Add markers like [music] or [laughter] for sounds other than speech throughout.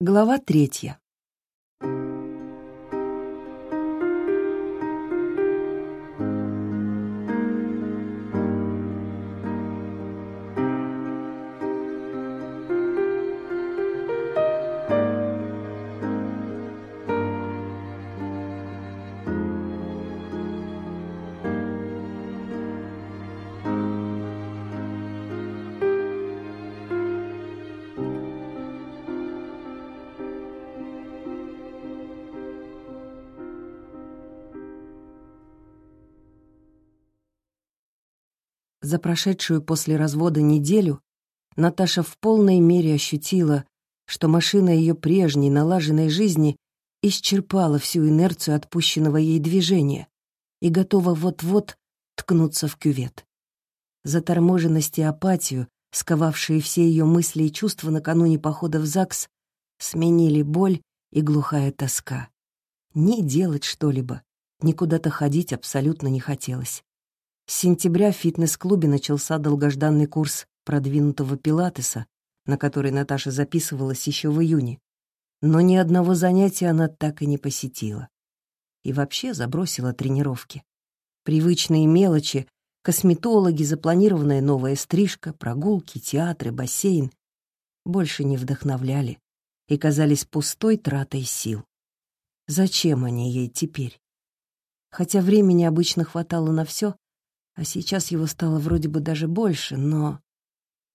Глава третья. За прошедшую после развода неделю Наташа в полной мере ощутила, что машина ее прежней налаженной жизни исчерпала всю инерцию отпущенного ей движения и готова вот-вот ткнуться в кювет. Заторможенность и апатию, сковавшие все ее мысли и чувства накануне похода в ЗАГС, сменили боль и глухая тоска. Ни делать что-либо, ни куда-то ходить абсолютно не хотелось. С сентября в фитнес-клубе начался долгожданный курс продвинутого пилатеса, на который Наташа записывалась еще в июне. Но ни одного занятия она так и не посетила. И вообще забросила тренировки. Привычные мелочи, косметологи, запланированная новая стрижка, прогулки, театры, бассейн больше не вдохновляли и казались пустой тратой сил. Зачем они ей теперь? Хотя времени обычно хватало на все, а сейчас его стало вроде бы даже больше, но,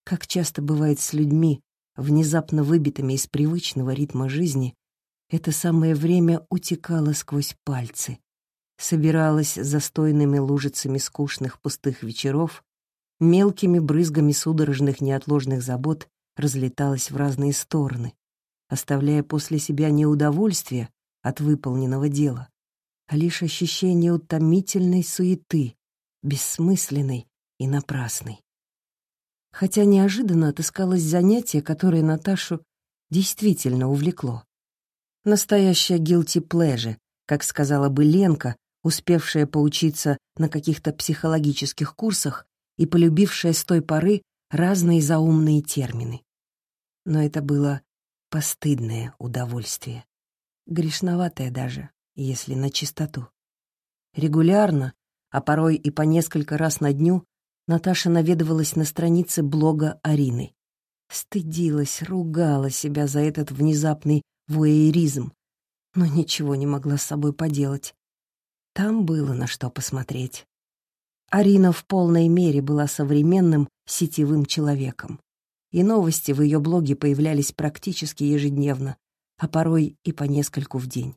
как часто бывает с людьми, внезапно выбитыми из привычного ритма жизни, это самое время утекало сквозь пальцы, собиралось застойными лужицами скучных пустых вечеров, мелкими брызгами судорожных неотложных забот разлеталось в разные стороны, оставляя после себя не удовольствие от выполненного дела, а лишь ощущение утомительной суеты, бессмысленной и напрасной. Хотя неожиданно отыскалось занятие, которое Наташу действительно увлекло. Настоящая guilty pleasure, как сказала бы Ленка, успевшая поучиться на каких-то психологических курсах и полюбившая с той поры разные заумные термины. Но это было постыдное удовольствие. Грешноватое даже, если на чистоту. Регулярно, а порой и по несколько раз на дню, Наташа наведывалась на странице блога Арины. Стыдилась, ругала себя за этот внезапный вуэйризм, но ничего не могла с собой поделать. Там было на что посмотреть. Арина в полной мере была современным сетевым человеком. И новости в ее блоге появлялись практически ежедневно, а порой и по нескольку в день.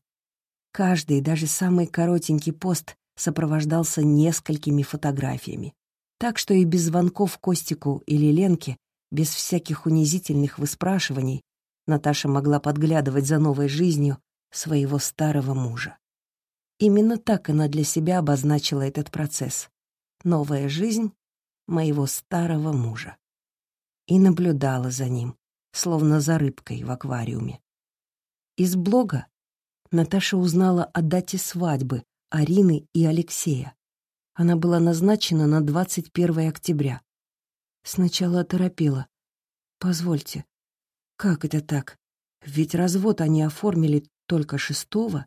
Каждый, даже самый коротенький пост сопровождался несколькими фотографиями. Так что и без звонков Костику или Ленке, без всяких унизительных выспрашиваний, Наташа могла подглядывать за новой жизнью своего старого мужа. Именно так она для себя обозначила этот процесс. Новая жизнь моего старого мужа. И наблюдала за ним, словно за рыбкой в аквариуме. Из блога Наташа узнала о дате свадьбы Арины и Алексея. Она была назначена на 21 октября. Сначала оторопела. «Позвольте, как это так? Ведь развод они оформили только шестого.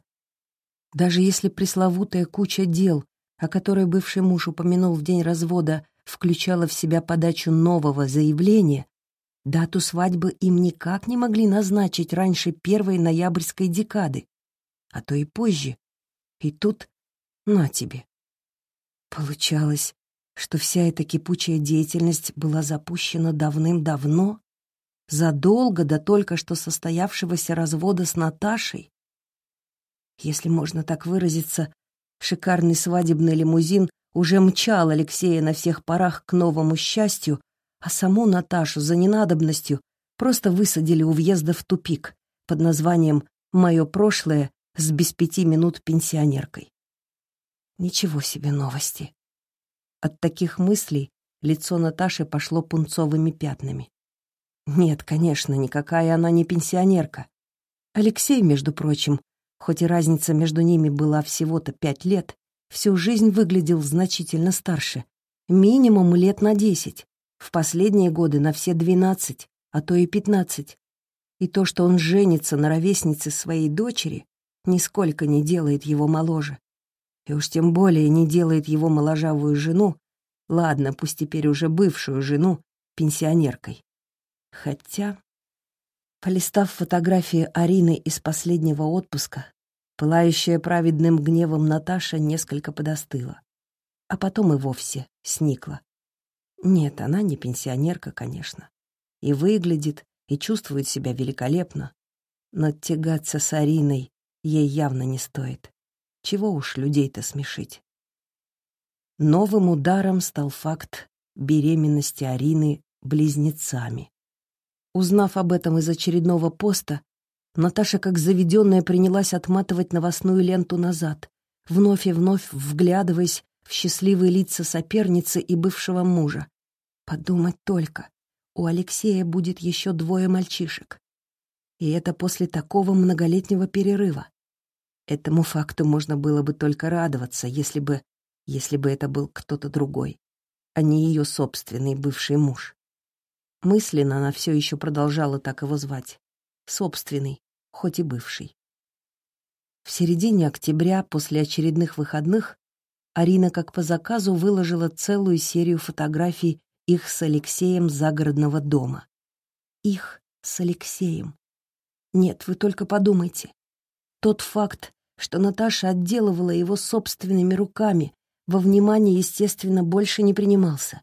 Даже если пресловутая куча дел, о которой бывший муж упомянул в день развода, включала в себя подачу нового заявления, дату свадьбы им никак не могли назначить раньше первой ноябрьской декады, а то и позже. И тут на тебе. Получалось, что вся эта кипучая деятельность была запущена давным-давно, задолго до только что состоявшегося развода с Наташей. Если можно так выразиться, шикарный свадебный лимузин уже мчал Алексея на всех парах к новому счастью, а саму Наташу за ненадобностью просто высадили у въезда в тупик под названием «Мое прошлое с без пяти минут пенсионеркой». Ничего себе новости. От таких мыслей лицо Наташи пошло пунцовыми пятнами. Нет, конечно, никакая она не пенсионерка. Алексей, между прочим, хоть и разница между ними была всего-то пять лет, всю жизнь выглядел значительно старше. Минимум лет на десять. В последние годы на все двенадцать, а то и пятнадцать. И то, что он женится на ровеснице своей дочери, нисколько не делает его моложе. И уж тем более не делает его моложавую жену, ладно, пусть теперь уже бывшую жену, пенсионеркой. Хотя, полистав фотографии Арины из последнего отпуска, пылающая праведным гневом Наташа несколько подостыла, а потом и вовсе сникла. Нет, она не пенсионерка, конечно. И выглядит, и чувствует себя великолепно. Но тягаться с Ариной ей явно не стоит. Чего уж людей-то смешить. Новым ударом стал факт беременности Арины близнецами. Узнав об этом из очередного поста, Наташа как заведенная принялась отматывать новостную ленту назад, вновь и вновь вглядываясь в счастливые лица соперницы и бывшего мужа. Подумать только, у Алексея будет еще двое мальчишек. И это после такого многолетнего перерыва. Этому факту можно было бы только радоваться, если бы, если бы это был кто-то другой, а не ее собственный бывший муж. Мысленно она все еще продолжала так его звать. Собственный, хоть и бывший. В середине октября, после очередных выходных, Арина как по заказу выложила целую серию фотографий их с Алексеем загородного дома. Их с Алексеем. Нет, вы только подумайте. Тот факт, что Наташа отделывала его собственными руками, во внимание, естественно, больше не принимался.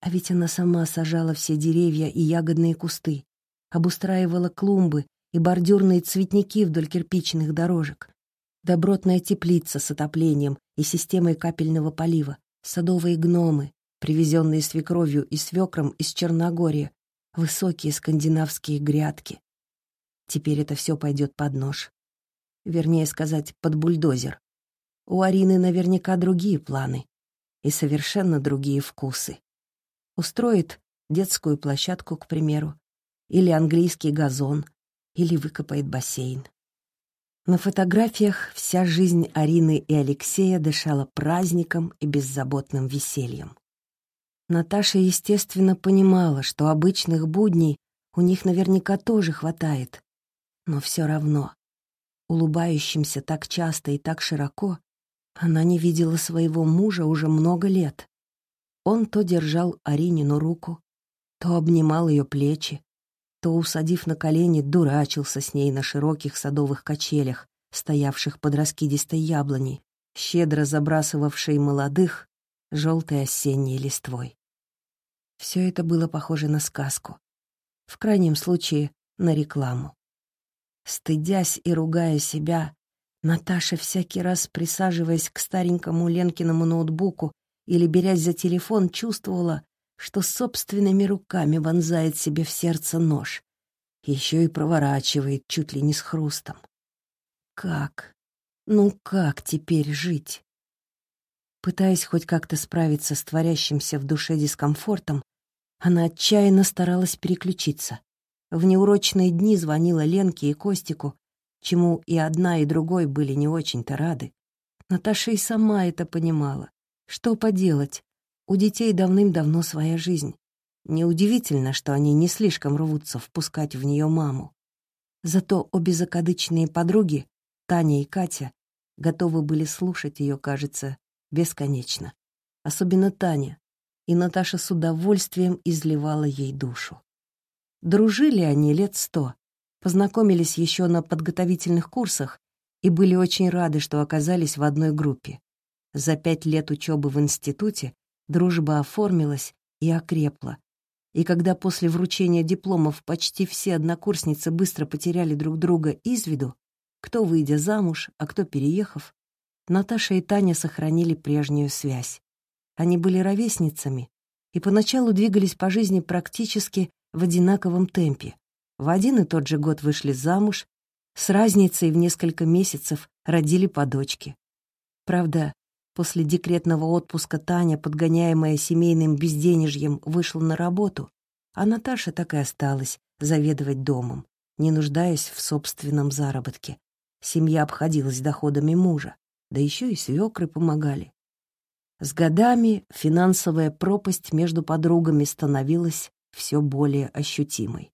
А ведь она сама сажала все деревья и ягодные кусты, обустраивала клумбы и бордюрные цветники вдоль кирпичных дорожек, добротная теплица с отоплением и системой капельного полива, садовые гномы, привезенные свекровью и свекром из Черногории, высокие скандинавские грядки. Теперь это все пойдет под нож. Вернее сказать, под бульдозер. У Арины наверняка другие планы и совершенно другие вкусы. Устроит детскую площадку, к примеру, или английский газон, или выкопает бассейн. На фотографиях вся жизнь Арины и Алексея дышала праздником и беззаботным весельем. Наташа, естественно, понимала, что обычных будней у них наверняка тоже хватает, но все равно, улыбающимся так часто и так широко, она не видела своего мужа уже много лет. Он то держал Аринину руку, то обнимал ее плечи, то, усадив на колени, дурачился с ней на широких садовых качелях, стоявших под раскидистой яблоней, щедро забрасывавшей молодых желтой осенней листвой. Все это было похоже на сказку. В крайнем случае, на рекламу. Стыдясь и ругая себя, Наташа, всякий раз присаживаясь к старенькому Ленкиному ноутбуку или берясь за телефон, чувствовала, что собственными руками вонзает себе в сердце нож. Еще и проворачивает чуть ли не с хрустом. Как? Ну как теперь жить? Пытаясь хоть как-то справиться с творящимся в душе дискомфортом, она отчаянно старалась переключиться. В неурочные дни звонила Ленке и Костику, чему и одна, и другой были не очень-то рады. Наташа и сама это понимала. Что поделать? У детей давным-давно своя жизнь. Неудивительно, что они не слишком рвутся впускать в нее маму. Зато обе закадычные подруги, Таня и Катя, готовы были слушать ее, кажется, бесконечно. Особенно Таня, и Наташа с удовольствием изливала ей душу. Дружили они лет сто, познакомились еще на подготовительных курсах и были очень рады, что оказались в одной группе. За пять лет учебы в институте дружба оформилась и окрепла. И когда после вручения дипломов почти все однокурсницы быстро потеряли друг друга из виду, кто выйдя замуж, а кто переехав, Наташа и Таня сохранили прежнюю связь. Они были ровесницами и поначалу двигались по жизни практически в одинаковом темпе. В один и тот же год вышли замуж, с разницей в несколько месяцев родили по дочке. Правда, После декретного отпуска Таня, подгоняемая семейным безденежьем, вышла на работу, а Наташа так и осталась заведовать домом, не нуждаясь в собственном заработке. Семья обходилась доходами мужа, да еще и свекры помогали. С годами финансовая пропасть между подругами становилась все более ощутимой.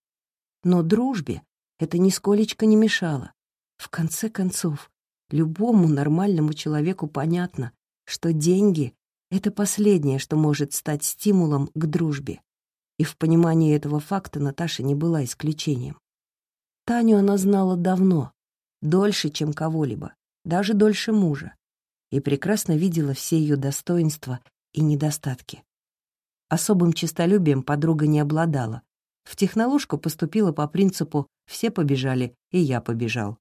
Но дружбе это нисколечко не мешало. В конце концов, любому нормальному человеку понятно, что деньги — это последнее, что может стать стимулом к дружбе. И в понимании этого факта Наташа не была исключением. Таню она знала давно, дольше, чем кого-либо, даже дольше мужа, и прекрасно видела все ее достоинства и недостатки. Особым честолюбием подруга не обладала. В техноложку поступила по принципу «все побежали, и я побежал».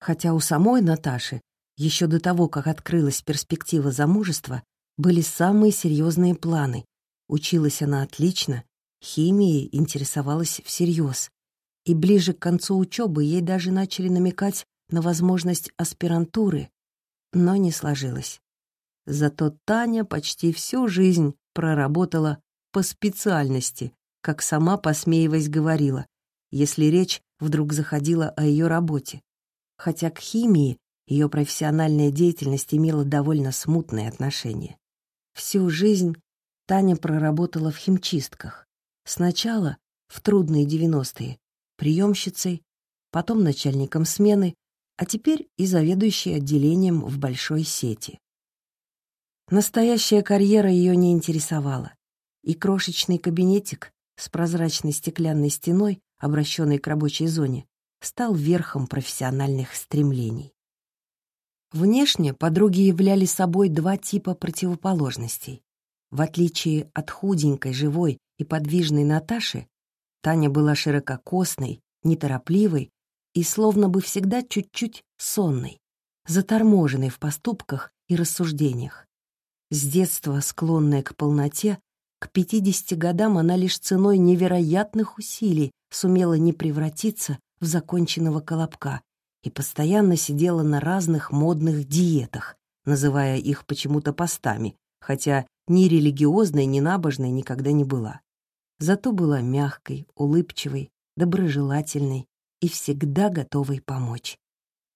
Хотя у самой Наташи, еще до того, как открылась перспектива замужества, были самые серьезные планы. Училась она отлично, химией интересовалась всерьез. И ближе к концу учебы ей даже начали намекать на возможность аспирантуры, но не сложилось. Зато Таня почти всю жизнь проработала по специальности, как сама, посмеиваясь, говорила, если речь вдруг заходила о ее работе. Хотя к химии ее профессиональная деятельность имела довольно смутное отношение. Всю жизнь Таня проработала в химчистках. Сначала, в трудные девяностые, приемщицей, потом начальником смены, а теперь и заведующей отделением в большой сети. Настоящая карьера ее не интересовала, и крошечный кабинетик с прозрачной стеклянной стеной, обращенной к рабочей зоне, стал верхом профессиональных стремлений. Внешне подруги являли собой два типа противоположностей. В отличие от худенькой, живой и подвижной Наташи, Таня была ширококосной, неторопливой и словно бы всегда чуть-чуть сонной, заторможенной в поступках и рассуждениях. С детства склонная к полноте, к 50 годам она лишь ценой невероятных усилий сумела не превратиться в законченного колобка и постоянно сидела на разных модных диетах, называя их почему-то постами, хотя ни религиозной, ни набожной никогда не была. Зато была мягкой, улыбчивой, доброжелательной, и всегда готовой помочь.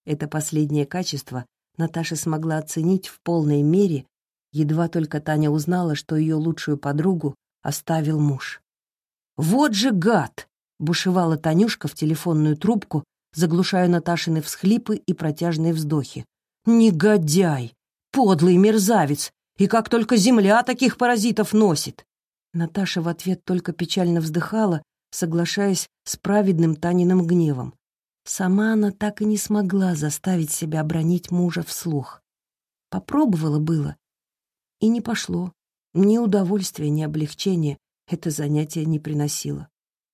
Это последнее качество Наташа смогла оценить в полной мере, едва только Таня узнала, что ее лучшую подругу оставил муж. «Вот же гад!» — бушевала Танюшка в телефонную трубку, заглушая Наташины всхлипы и протяжные вздохи. «Негодяй! Подлый мерзавец! И как только земля таких паразитов носит!» Наташа в ответ только печально вздыхала соглашаясь с праведным Таниным гневом. Сама она так и не смогла заставить себя бронить мужа вслух. Попробовала было, и не пошло. Ни удовольствия, ни облегчения это занятие не приносило.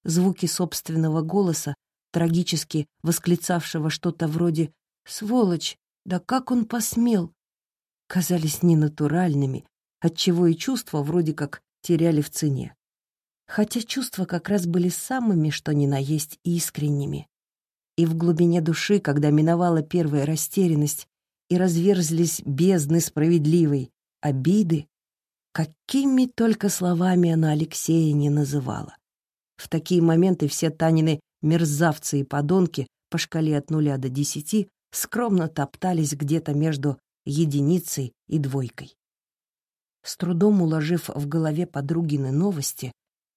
Звуки собственного голоса, трагически восклицавшего что-то вроде «Сволочь! Да как он посмел!» казались ненатуральными, отчего и чувства вроде как теряли в цене хотя чувства как раз были самыми, что ни на есть, искренними. И в глубине души, когда миновала первая растерянность и разверзлись бездны справедливой обиды, какими только словами она Алексея не называла. В такие моменты все Танины мерзавцы и подонки по шкале от нуля до десяти скромно топтались где-то между единицей и двойкой. С трудом уложив в голове подругины новости,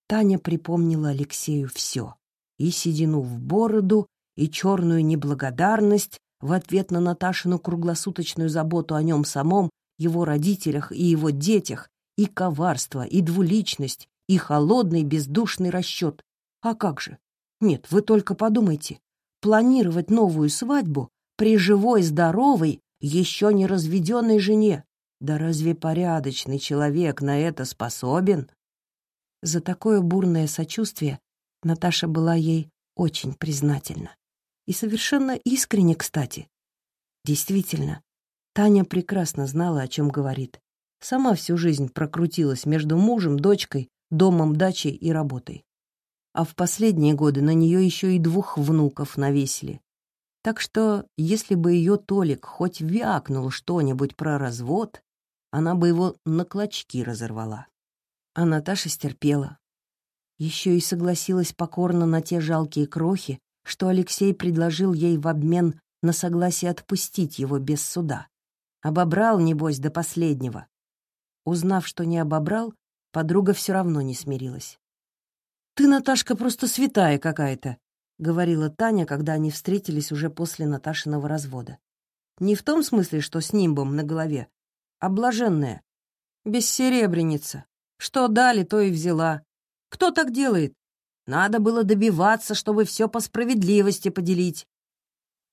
Таня припомнила Алексею все. И седину в бороду, и черную неблагодарность в ответ на Наташину круглосуточную заботу о нем самом, его родителях и его детях, и коварство, и двуличность, и холодный бездушный расчет. А как же? Нет, вы только подумайте. Планировать новую свадьбу при живой, здоровой, еще не разведенной жене. Да разве порядочный человек на это способен? За такое бурное сочувствие Наташа была ей очень признательна. И совершенно искренне, кстати. Действительно, Таня прекрасно знала, о чем говорит. Сама всю жизнь прокрутилась между мужем, дочкой, домом, дачей и работой. А в последние годы на нее еще и двух внуков навесили. Так что, если бы ее Толик хоть вякнул что-нибудь про развод, она бы его на клочки разорвала. А Наташа стерпела. Еще и согласилась покорно на те жалкие крохи, что Алексей предложил ей в обмен на согласие отпустить его без суда. Обобрал, небось, до последнего. Узнав, что не обобрал, подруга все равно не смирилась. «Ты, Наташка, просто святая какая-то. говорила Таня, когда они встретились уже после Наташиного развода. Не в том смысле, что с нимбом на голове, а блаженная. Бессеребреница. Что дали, то и взяла. Кто так делает? Надо было добиваться, чтобы все по справедливости поделить.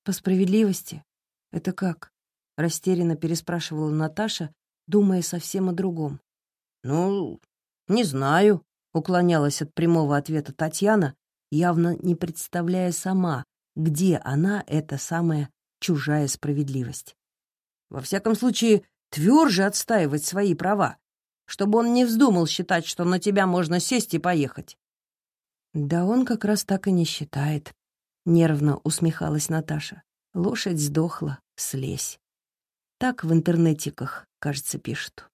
По справедливости? Это как? Растерянно переспрашивала Наташа, думая совсем о другом. Ну, не знаю, уклонялась от прямого ответа Татьяна, явно не представляя сама, где она, эта самая чужая справедливость. Во всяком случае, тверже отстаивать свои права, чтобы он не вздумал считать, что на тебя можно сесть и поехать. Да он как раз так и не считает, нервно усмехалась Наташа. Лошадь сдохла, слезь. Так в интернетиках, кажется, пишут.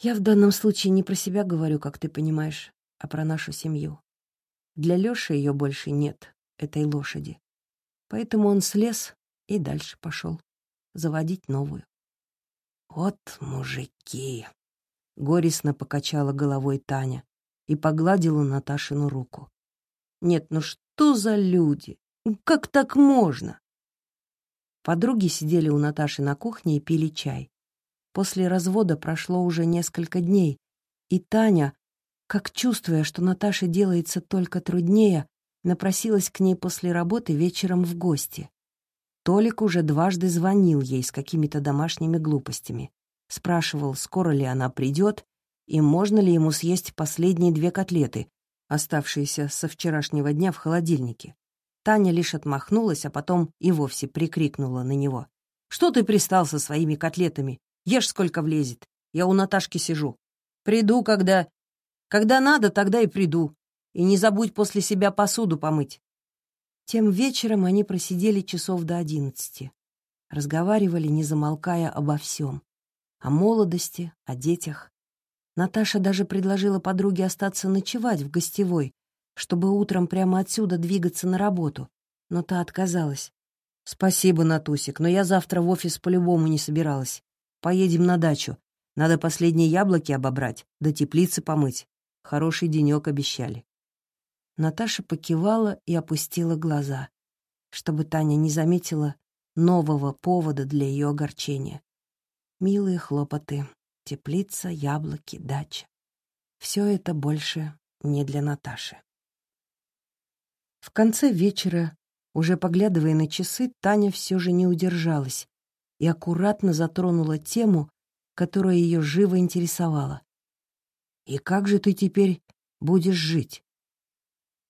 Я в данном случае не про себя говорю, как ты понимаешь, а про нашу семью. Для Лёши её больше нет, этой лошади. Поэтому он слез и дальше пошёл заводить новую. «Вот мужики!» — горестно покачала головой Таня и погладила Наташину руку. «Нет, ну что за люди? Как так можно?» Подруги сидели у Наташи на кухне и пили чай. После развода прошло уже несколько дней, и Таня, как чувствуя, что Наташе делается только труднее, напросилась к ней после работы вечером в гости. Толик уже дважды звонил ей с какими-то домашними глупостями. Спрашивал, скоро ли она придет и можно ли ему съесть последние две котлеты, оставшиеся со вчерашнего дня в холодильнике. Таня лишь отмахнулась, а потом и вовсе прикрикнула на него. «Что ты пристал со своими котлетами? Ешь, сколько влезет. Я у Наташки сижу. Приду, когда... Когда надо, тогда и приду. И не забудь после себя посуду помыть». Тем вечером они просидели часов до одиннадцати. Разговаривали, не замолкая обо всем. О молодости, о детях. Наташа даже предложила подруге остаться ночевать в гостевой, чтобы утром прямо отсюда двигаться на работу, но та отказалась. «Спасибо, Натусик, но я завтра в офис по-любому не собиралась. Поедем на дачу. Надо последние яблоки обобрать, да теплицы помыть. Хороший денек обещали». Наташа покивала и опустила глаза, чтобы Таня не заметила нового повода для ее огорчения. Милые хлопоты, теплица, яблоки, дача. Все это больше не для Наташи. В конце вечера, уже поглядывая на часы, Таня все же не удержалась и аккуратно затронула тему, которая ее живо интересовала. «И как же ты теперь будешь жить?»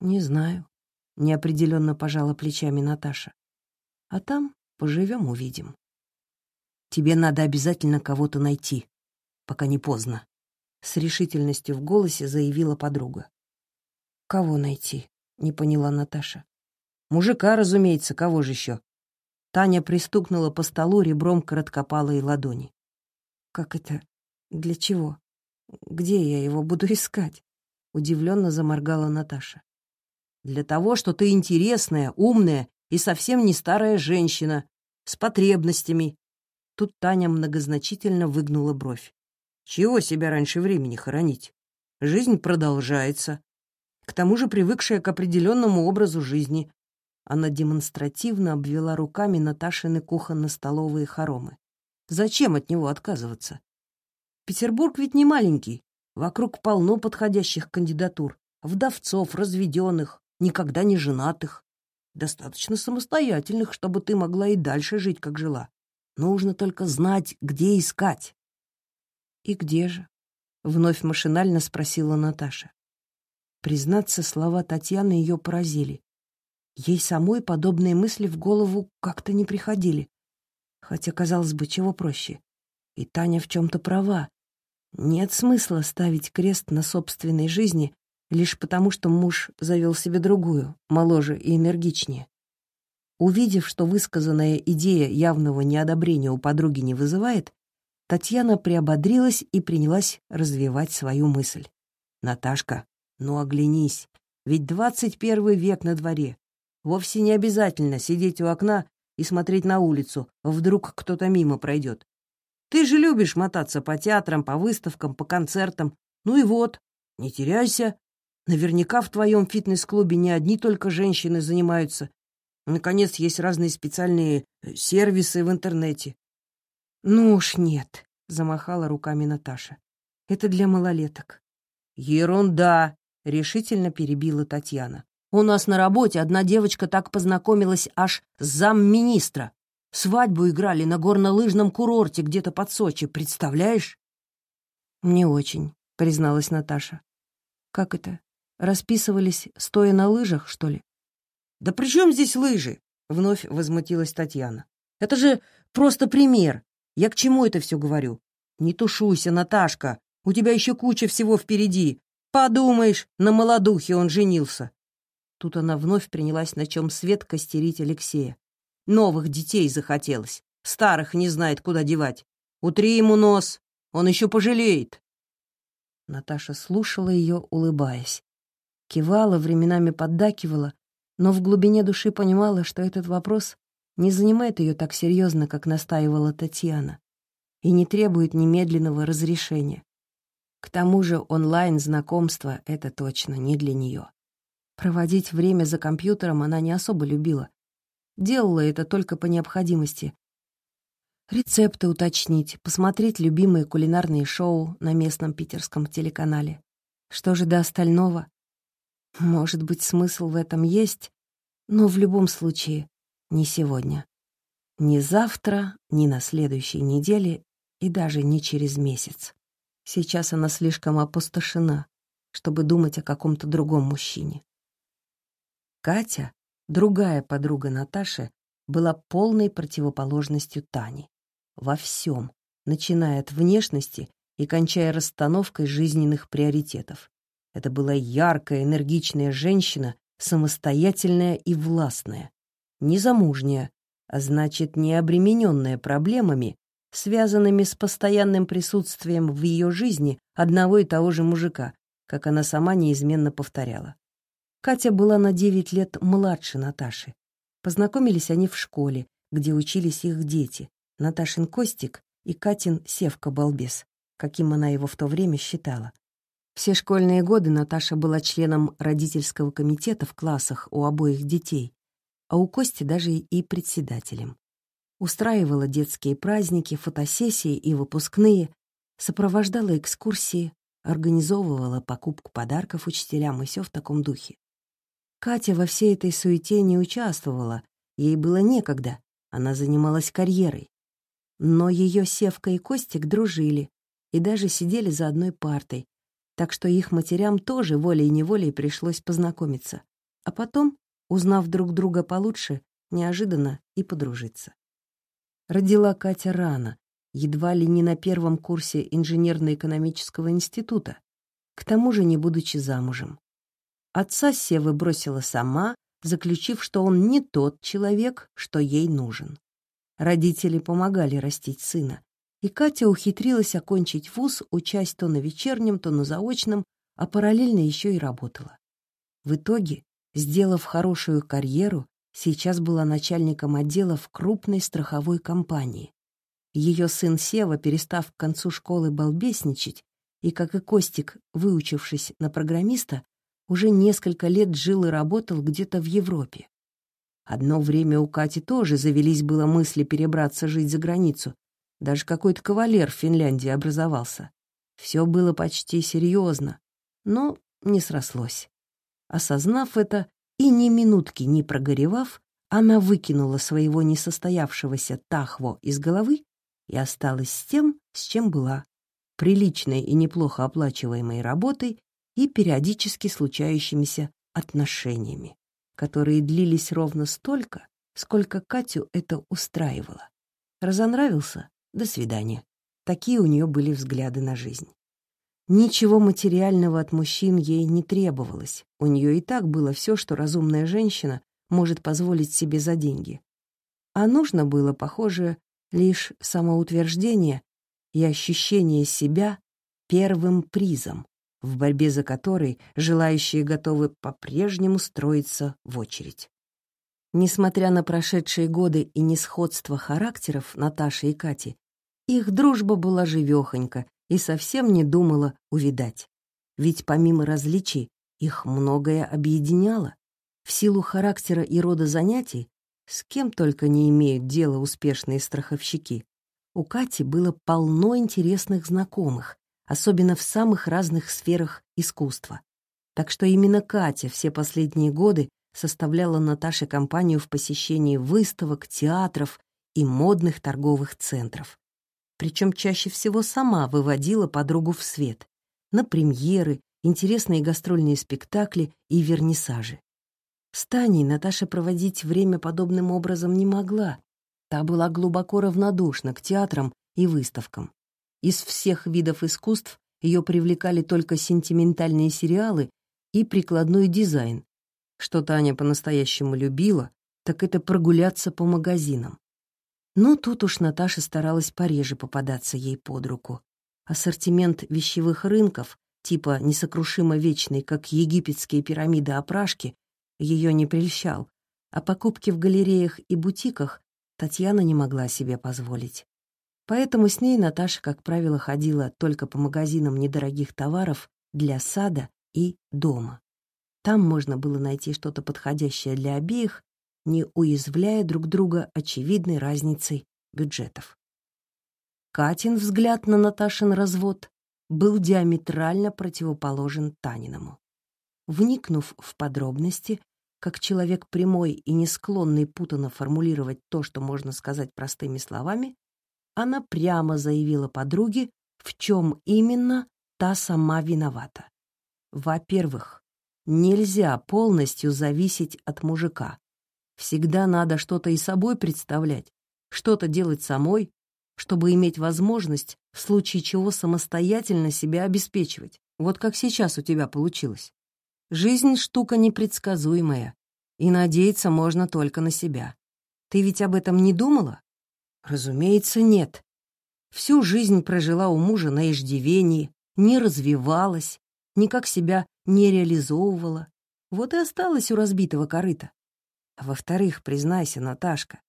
«Не знаю», — неопределенно пожала плечами Наташа. «А там поживем, увидим». «Тебе надо обязательно кого-то найти, пока не поздно», — с решительностью в голосе заявила подруга. «Кого найти?» — не поняла Наташа. «Мужика, разумеется, кого же еще?» Таня пристукнула по столу ребром короткопалой ладони. «Как это? Для чего? Где я его буду [laughs] искать?» Удивленно заморгала Наташа. «Для того, что ты интересная, умная и совсем не старая женщина, с потребностями». Тут Таня многозначительно выгнула бровь. «Чего себя раньше времени хоронить? Жизнь продолжается. К тому же привыкшая к определенному образу жизни, она демонстративно обвела руками Наташины кухонно-столовые хоромы. Зачем от него отказываться? Петербург ведь не маленький. Вокруг полно подходящих кандидатур. Вдовцов, разведенных, никогда не женатых. Достаточно самостоятельных, чтобы ты могла и дальше жить, как жила. Нужно только знать, где искать. «И где же?» — вновь машинально спросила Наташа. Признаться, слова Татьяны ее поразили. Ей самой подобные мысли в голову как-то не приходили. Хотя, казалось бы, чего проще. И Таня в чем-то права. Нет смысла ставить крест на собственной жизни лишь потому, что муж завел себе другую, моложе и энергичнее. Увидев, что высказанная идея явного неодобрения у подруги не вызывает, Татьяна приободрилась и принялась развивать свою мысль. «Наташка, ну оглянись, ведь двадцать первый век на дворе. Вовсе не обязательно сидеть у окна и смотреть на улицу, вдруг кто-то мимо пройдет. Ты же любишь мотаться по театрам, по выставкам, по концертам. Ну и вот, не теряйся. Наверняка в твоем фитнес-клубе не одни только женщины занимаются. Наконец, есть разные специальные э, сервисы в интернете. «Ну уж нет», — замахала руками Наташа. «Это для малолеток». «Ерунда», — решительно перебила Татьяна. «У нас на работе одна девочка так познакомилась аж с замминистра. Свадьбу играли на горнолыжном курорте где-то под Сочи, представляешь?» «Не очень», — призналась Наташа. «Как это? Расписывались, стоя на лыжах, что ли?» «Да при чем здесь лыжи?» — вновь возмутилась Татьяна. «Это же просто пример. Я к чему это все говорю? Не тушуйся, Наташка. У тебя еще куча всего впереди. Подумаешь, на молодухе он женился». Тут она вновь принялась, на чем свет костерить Алексея. Новых детей захотелось. Старых не знает, куда девать. Утри ему нос, он еще пожалеет. Наташа слушала ее, улыбаясь. Кивала, временами поддакивала, но в глубине души понимала, что этот вопрос не занимает ее так серьезно, как настаивала Татьяна, и не требует немедленного разрешения. К тому же онлайн-знакомство — это точно не для нее. Проводить время за компьютером она не особо любила. Делала это только по необходимости. Рецепты уточнить, посмотреть любимые кулинарные шоу на местном питерском телеканале. Что же до остального? Может быть, смысл в этом есть, но в любом случае не сегодня. Ни завтра, ни на следующей неделе и даже не через месяц. Сейчас она слишком опустошена, чтобы думать о каком-то другом мужчине. Катя, другая подруга Наташи, была полной противоположностью Тани. Во всем, начиная от внешности и кончая расстановкой жизненных приоритетов. Это была яркая, энергичная женщина, самостоятельная и властная. Незамужняя, а значит, не обремененная проблемами, связанными с постоянным присутствием в ее жизни одного и того же мужика, как она сама неизменно повторяла. Катя была на девять лет младше Наташи. Познакомились они в школе, где учились их дети, Наташин Костик и Катин Севка-балбес, каким она его в то время считала. Все школьные годы Наташа была членом родительского комитета в классах у обоих детей, а у Кости даже и председателем. Устраивала детские праздники, фотосессии и выпускные, сопровождала экскурсии, организовывала покупку подарков учителям и все в таком духе. Катя во всей этой суете не участвовала, ей было некогда, она занималась карьерой. Но ее Севка и Костик дружили и даже сидели за одной партой, так что их матерям тоже волей-неволей пришлось познакомиться, а потом, узнав друг друга получше, неожиданно и подружиться. Родила Катя рано, едва ли не на первом курсе инженерно-экономического института, к тому же не будучи замужем. Отца Севы бросила сама, заключив, что он не тот человек, что ей нужен. Родители помогали растить сына, и Катя ухитрилась окончить вуз, учась то на вечернем, то на заочном, а параллельно еще и работала. В итоге, сделав хорошую карьеру, сейчас была начальником отдела в крупной страховой компании. Ее сын Сева, перестав к концу школы балбесничать, и, как и Костик, выучившись на программиста, уже несколько лет жил и работал где-то в Европе. Одно время у Кати тоже завелись было мысли перебраться жить за границу, даже какой-то кавалер в Финляндии образовался. Все было почти серьезно, но не срослось. Осознав это и ни минутки не прогоревав, она выкинула своего несостоявшегося Тахво из головы и осталась с тем, с чем была, приличной и неплохо оплачиваемой работой и периодически случающимися отношениями, которые длились ровно столько, сколько Катю это устраивало. Разонравился до свидания. Такие у нее были взгляды на жизнь. Ничего материального от мужчин ей не требовалось. У нее и так было все, что разумная женщина может позволить себе за деньги. А нужно было, похоже, лишь самоутверждение и ощущение себя первым призом, в борьбе за который желающие готовы по-прежнему строиться в очередь. Несмотря на прошедшие годы и несходство характеров Наташи и Кати, их дружба была живёхонька и совсем не думала увидать. Ведь помимо различий, Их многое объединяло. В силу характера и рода занятий, с кем только не имеют дело успешные страховщики, у Кати было полно интересных знакомых, особенно в самых разных сферах искусства. Так что именно Катя все последние годы составляла Наташе компанию в посещении выставок, театров и модных торговых центров. Причем чаще всего сама выводила подругу в свет на премьеры, интересные гастрольные спектакли и вернисажи. С Таней Наташа проводить время подобным образом не могла. Та была глубоко равнодушна к театрам и выставкам. Из всех видов искусств ее привлекали только сентиментальные сериалы и прикладной дизайн. Что Таня по-настоящему любила, так это прогуляться по магазинам. Но тут уж Наташа старалась пореже попадаться ей под руку. Ассортимент вещевых рынков, типа несокрушимо вечный, как египетские пирамиды опрашки, ее не прельщал, а покупки в галереях и бутиках Татьяна не могла себе позволить. Поэтому с ней Наташа, как правило, ходила только по магазинам недорогих товаров для сада и дома. Там можно было найти что-то подходящее для обеих, не уязвляя друг друга очевидной разницей бюджетов. Катин взгляд на Наташин развод был диаметрально противоположен Таниному. Вникнув в подробности, как человек прямой и не склонный путано формулировать то, что можно сказать простыми словами, она прямо заявила подруге, в чем именно та сама виновата. Во-первых, нельзя полностью зависеть от мужика. Всегда надо что-то и собой представлять, что-то делать самой, чтобы иметь возможность в случае чего самостоятельно себя обеспечивать. Вот как сейчас у тебя получилось. Жизнь — штука непредсказуемая, и надеяться можно только на себя. Ты ведь об этом не думала? Разумеется, нет. Всю жизнь прожила у мужа на иждивении, не развивалась, никак себя не реализовывала. Вот и осталась у разбитого корыта. Во-вторых, признайся, Наташка,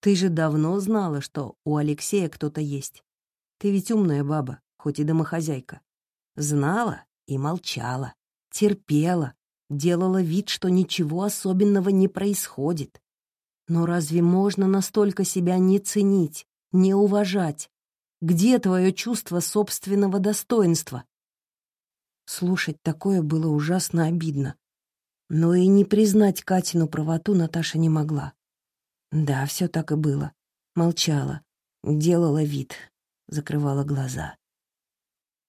ты же давно знала, что у Алексея кто-то есть. Ты ведь умная баба, хоть и домохозяйка. Знала и молчала, терпела, делала вид, что ничего особенного не происходит. Но разве можно настолько себя не ценить, не уважать? Где твое чувство собственного достоинства? Слушать такое было ужасно обидно. Но и не признать Катину правоту Наташа не могла. Да, все так и было. Молчала, делала вид, закрывала глаза.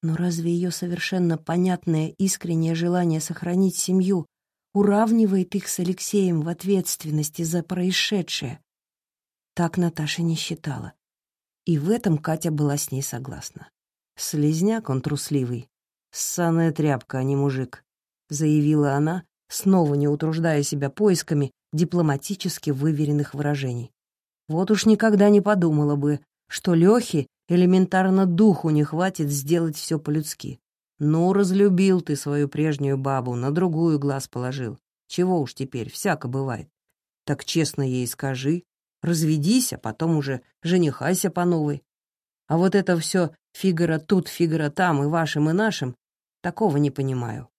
Но разве ее совершенно понятное искреннее желание сохранить семью уравнивает их с Алексеем в ответственности за происшедшее. Так Наташа не считала. И в этом Катя была с ней согласна. «Слизняк он трусливый. Ссаная тряпка, а не мужик», — заявила она, снова не утруждая себя поисками дипломатически выверенных выражений. Вот уж никогда не подумала бы, что Лёхе элементарно духу не хватит сделать все по-людски. Ну, разлюбил ты свою прежнюю бабу, на другую глаз положил. Чего уж теперь, всяко бывает. Так честно ей скажи, разведись, а потом уже женихайся по новой. А вот это все фигура тут, фигура там, и вашим, и нашим, такого не понимаю.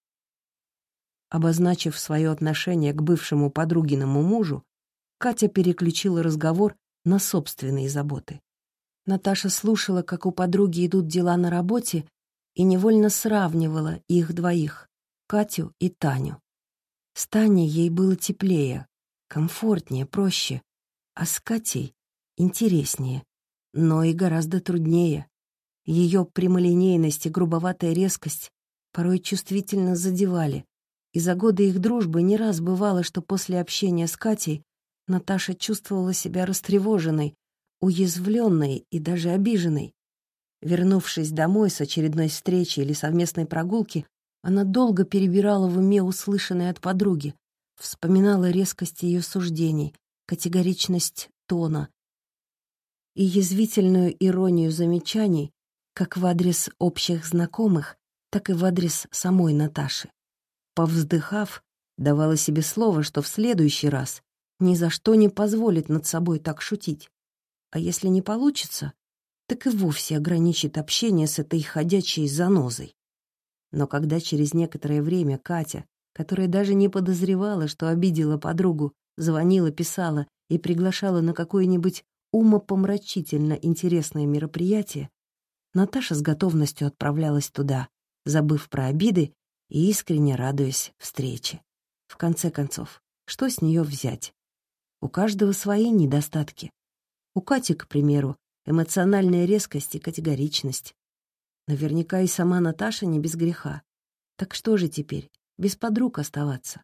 Обозначив свое отношение к бывшему подругиному мужу, Катя переключила разговор на собственные заботы. Наташа слушала, как у подруги идут дела на работе, и невольно сравнивала их двоих, Катю и Таню. С Таней ей было теплее, комфортнее, проще, а с Катей интереснее, но и гораздо труднее. Ее прямолинейность и грубоватая резкость порой чувствительно задевали, и за годы их дружбы не раз бывало, что после общения с Катей Наташа чувствовала себя растревоженной, уязвленной и даже обиженной. Вернувшись домой с очередной встречи или совместной прогулки, она долго перебирала в уме услышанное от подруги, вспоминала резкость ее суждений, категоричность тона и язвительную иронию замечаний как в адрес общих знакомых, так и в адрес самой Наташи. Повздыхав, давала себе слово, что в следующий раз ни за что не позволит над собой так шутить. А если не получится, так и вовсе ограничит общение с этой ходячей занозой. Но когда через некоторое время Катя, которая даже не подозревала, что обидела подругу, звонила, писала и приглашала на какое-нибудь умопомрачительно интересное мероприятие, Наташа с готовностью отправлялась туда, забыв про обиды и искренне радуясь встрече. В конце концов, что с нее взять? У каждого свои недостатки. У Кати, к примеру, эмоциональная резкость и категоричность. Наверняка и сама Наташа не без греха. Так что же теперь, без подруг оставаться?